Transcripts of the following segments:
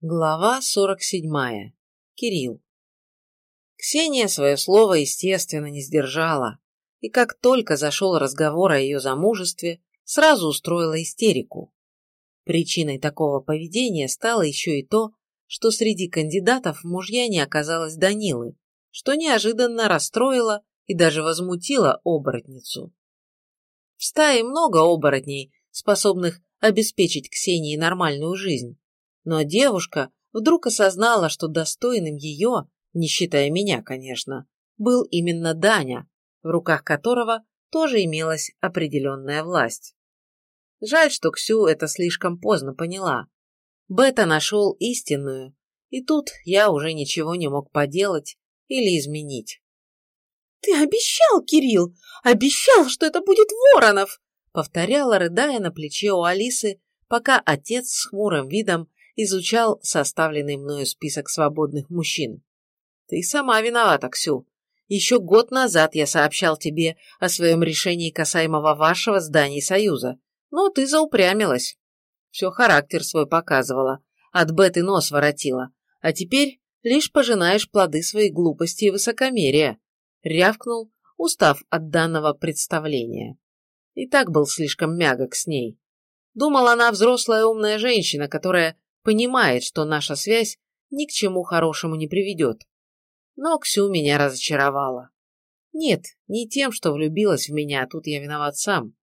Глава 47. Кирилл. Ксения свое слово, естественно, не сдержала, и как только зашел разговор о ее замужестве, сразу устроила истерику. Причиной такого поведения стало еще и то, что среди кандидатов мужья не оказалось Данилы, что неожиданно расстроило и даже возмутило оборотницу. В стае много оборотней, способных обеспечить Ксении нормальную жизнь, но девушка вдруг осознала, что достойным ее, не считая меня, конечно, был именно Даня, в руках которого тоже имелась определенная власть. Жаль, что Ксю это слишком поздно поняла. Бета нашел истинную, и тут я уже ничего не мог поделать или изменить. «Ты обещал, Кирилл! Обещал, что это будет Воронов!» повторяла, рыдая на плече у Алисы, пока отец с хмурым видом изучал составленный мною список свободных мужчин. Ты сама виновата, Ксю. Еще год назад я сообщал тебе о своем решении касаемого вашего здания Союза, но ты заупрямилась. Все характер свой показывала, от беты нос воротила, а теперь лишь пожинаешь плоды своей глупости и высокомерия, рявкнул, устав от данного представления. И так был слишком мягок с ней. Думал, она взрослая умная женщина, которая понимает, что наша связь ни к чему хорошему не приведет. Но Ксю меня разочаровала. Нет, не тем, что влюбилась в меня, тут я виноват сам,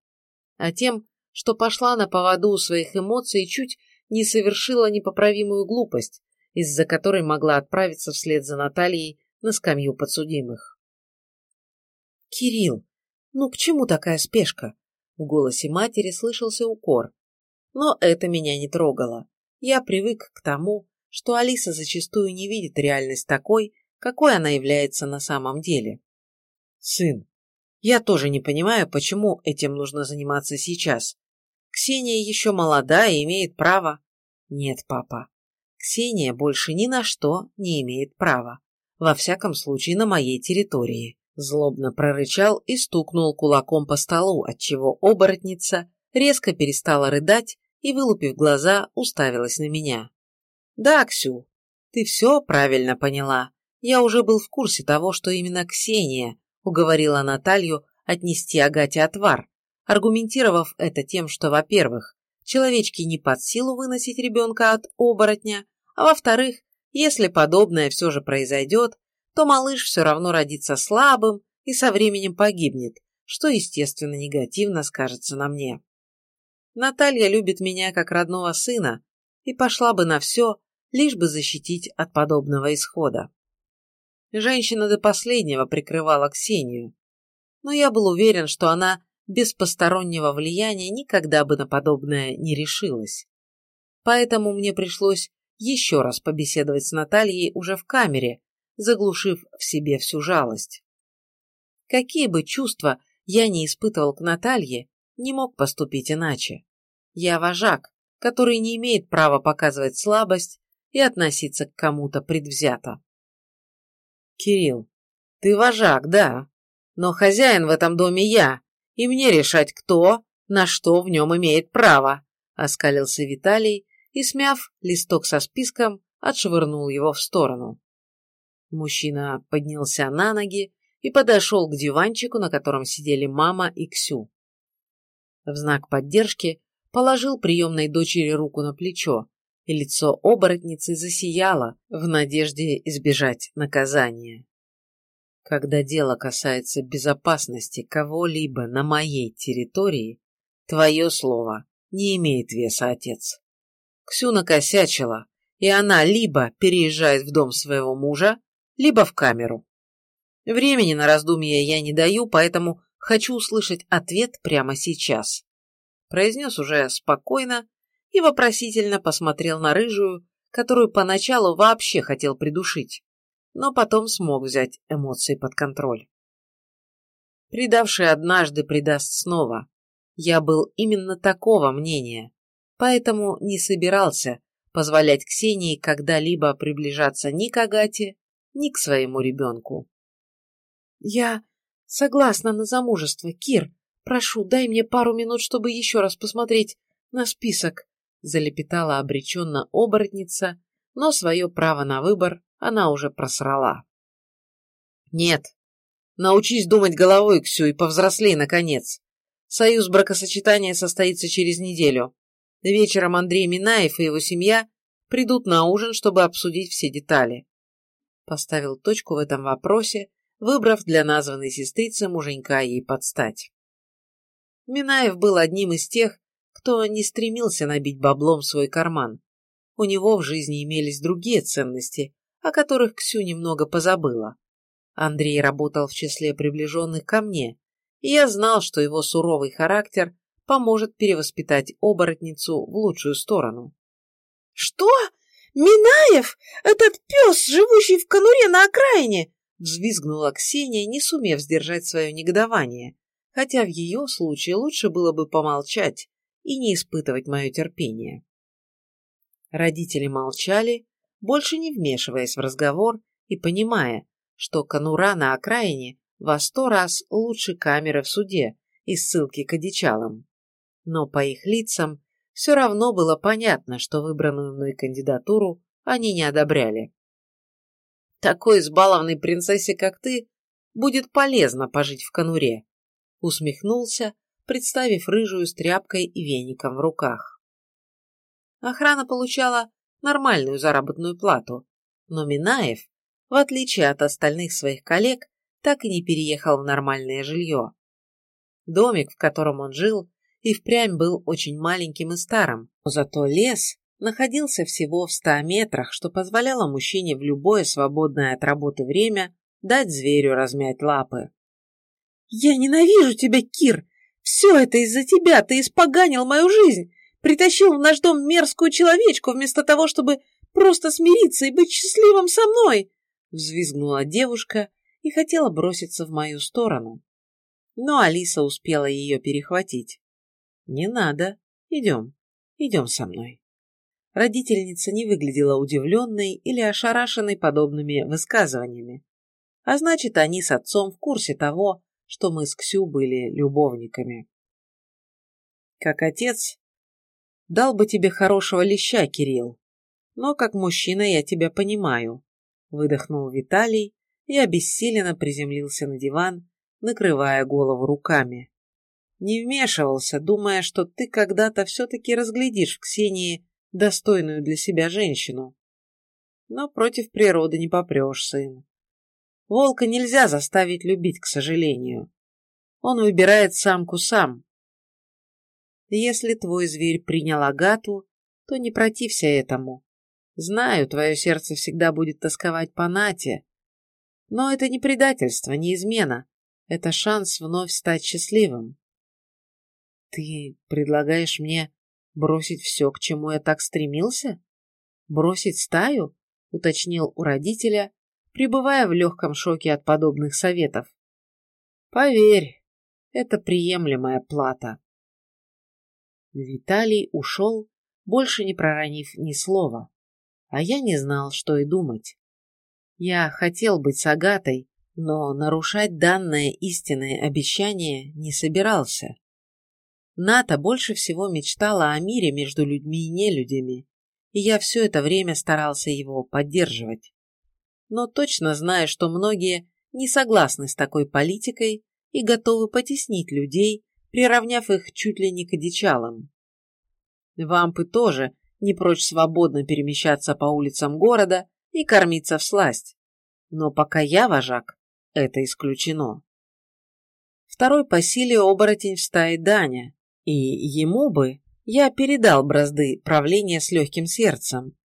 а тем, что пошла на поводу у своих эмоций и чуть не совершила непоправимую глупость, из-за которой могла отправиться вслед за Натальей на скамью подсудимых. «Кирилл, ну к чему такая спешка?» В голосе матери слышался укор. Но это меня не трогало я привык к тому, что Алиса зачастую не видит реальность такой, какой она является на самом деле. Сын, я тоже не понимаю, почему этим нужно заниматься сейчас. Ксения еще молода и имеет право. Нет, папа. Ксения больше ни на что не имеет права. Во всяком случае, на моей территории. Злобно прорычал и стукнул кулаком по столу, отчего оборотница резко перестала рыдать и, вылупив глаза, уставилась на меня. «Да, Ксю, ты все правильно поняла. Я уже был в курсе того, что именно Ксения уговорила Наталью отнести Агате отвар, аргументировав это тем, что, во-первых, человечки не под силу выносить ребенка от оборотня, а во-вторых, если подобное все же произойдет, то малыш все равно родится слабым и со временем погибнет, что, естественно, негативно скажется на мне. Наталья любит меня как родного сына и пошла бы на все, лишь бы защитить от подобного исхода. Женщина до последнего прикрывала Ксению, но я был уверен, что она без постороннего влияния никогда бы на подобное не решилась. Поэтому мне пришлось еще раз побеседовать с Натальей уже в камере, заглушив в себе всю жалость. Какие бы чувства я не испытывал к Наталье, не мог поступить иначе. Я вожак, который не имеет права показывать слабость и относиться к кому-то предвзято. Кирилл, ты вожак, да, но хозяин в этом доме я, и мне решать, кто, на что в нем имеет право, оскалился Виталий и, смяв листок со списком, отшвырнул его в сторону. Мужчина поднялся на ноги и подошел к диванчику, на котором сидели мама и Ксю. В знак поддержки положил приемной дочери руку на плечо, и лицо оборотницы засияло в надежде избежать наказания. Когда дело касается безопасности кого-либо на моей территории, твое слово не имеет веса, отец. Ксю накосячила, и она либо переезжает в дом своего мужа, либо в камеру. Времени на раздумье я не даю, поэтому хочу услышать ответ прямо сейчас произнес уже спокойно и вопросительно посмотрел на рыжую, которую поначалу вообще хотел придушить, но потом смог взять эмоции под контроль. Предавший однажды предаст снова. Я был именно такого мнения, поэтому не собирался позволять Ксении когда-либо приближаться ни к Агате, ни к своему ребенку. «Я согласна на замужество, Кир», «Прошу, дай мне пару минут, чтобы еще раз посмотреть на список», залепетала обреченно оборотница, но свое право на выбор она уже просрала. Нет, научись думать головой, Ксю, и повзрослей, наконец. Союз бракосочетания состоится через неделю. Вечером Андрей Минаев и его семья придут на ужин, чтобы обсудить все детали. Поставил точку в этом вопросе, выбрав для названной сестрицы муженька ей подстать. Минаев был одним из тех, кто не стремился набить баблом свой карман. У него в жизни имелись другие ценности, о которых Ксю немного позабыла. Андрей работал в числе приближенных ко мне, и я знал, что его суровый характер поможет перевоспитать оборотницу в лучшую сторону. «Что? Минаев? Этот пес, живущий в конуре на окраине?» взвизгнула Ксения, не сумев сдержать свое негодование, хотя в ее случае лучше было бы помолчать и не испытывать мое терпение. Родители молчали, больше не вмешиваясь в разговор и понимая, что конура на окраине во сто раз лучше камеры в суде и ссылки к одичалам. Но по их лицам все равно было понятно, что выбранную мной кандидатуру они не одобряли. Такой избалованной принцессе, как ты, будет полезно пожить в конуре, усмехнулся, представив рыжую с тряпкой и веником в руках. Охрана получала нормальную заработную плату, но Минаев, в отличие от остальных своих коллег, так и не переехал в нормальное жилье. Домик, в котором он жил, и впрямь был очень маленьким и старым, но зато лес находился всего в ста метрах, что позволяло мужчине в любое свободное от работы время дать зверю размять лапы. «Я ненавижу тебя, Кир! Все это из-за тебя! Ты испоганил мою жизнь! Притащил в наш дом мерзкую человечку вместо того, чтобы просто смириться и быть счастливым со мной!» Взвизгнула девушка и хотела броситься в мою сторону. Но Алиса успела ее перехватить. «Не надо. Идем. Идем со мной». Родительница не выглядела удивленной или ошарашенной подобными высказываниями. А значит, они с отцом в курсе того, что мы с Ксю были любовниками. Как отец, дал бы тебе хорошего леща, Кирилл. Но как мужчина я тебя понимаю, выдохнул Виталий и обессиленно приземлился на диван, накрывая голову руками не вмешивался, думая, что ты когда-то все-таки разглядишь в Ксении достойную для себя женщину. Но против природы не попрешь, сын. Волка нельзя заставить любить, к сожалению. Он выбирает самку сам. Если твой зверь принял Агату, то не протився этому. Знаю, твое сердце всегда будет тосковать по Нате. Но это не предательство, не измена. Это шанс вновь стать счастливым. Ты предлагаешь мне бросить все, к чему я так стремился? Бросить стаю? Уточнил у родителя, пребывая в легком шоке от подобных советов. Поверь, это приемлемая плата. Виталий ушел, больше не проронив ни слова, а я не знал, что и думать. Я хотел быть с Агатой, но нарушать данное истинное обещание не собирался. Ната больше всего мечтала о мире между людьми и нелюдями, и я все это время старался его поддерживать. Но точно знаю, что многие не согласны с такой политикой и готовы потеснить людей, приравняв их чуть ли не к одичалам. Вампы тоже не прочь свободно перемещаться по улицам города и кормиться в сласть. Но пока я вожак, это исключено. Второй по силе оборотень в стае Даня, и ему бы я передал бразды правления с легким сердцем.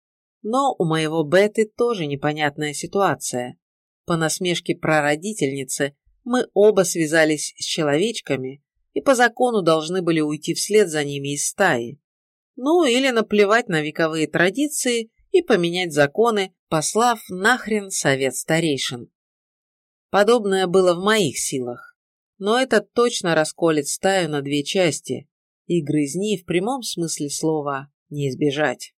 Но у моего Беты тоже непонятная ситуация. По насмешке прародительницы мы оба связались с человечками и по закону должны были уйти вслед за ними из стаи. Ну или наплевать на вековые традиции и поменять законы, послав нахрен совет старейшин. Подобное было в моих силах, но это точно расколет стаю на две части, и грызни в прямом смысле слова не избежать.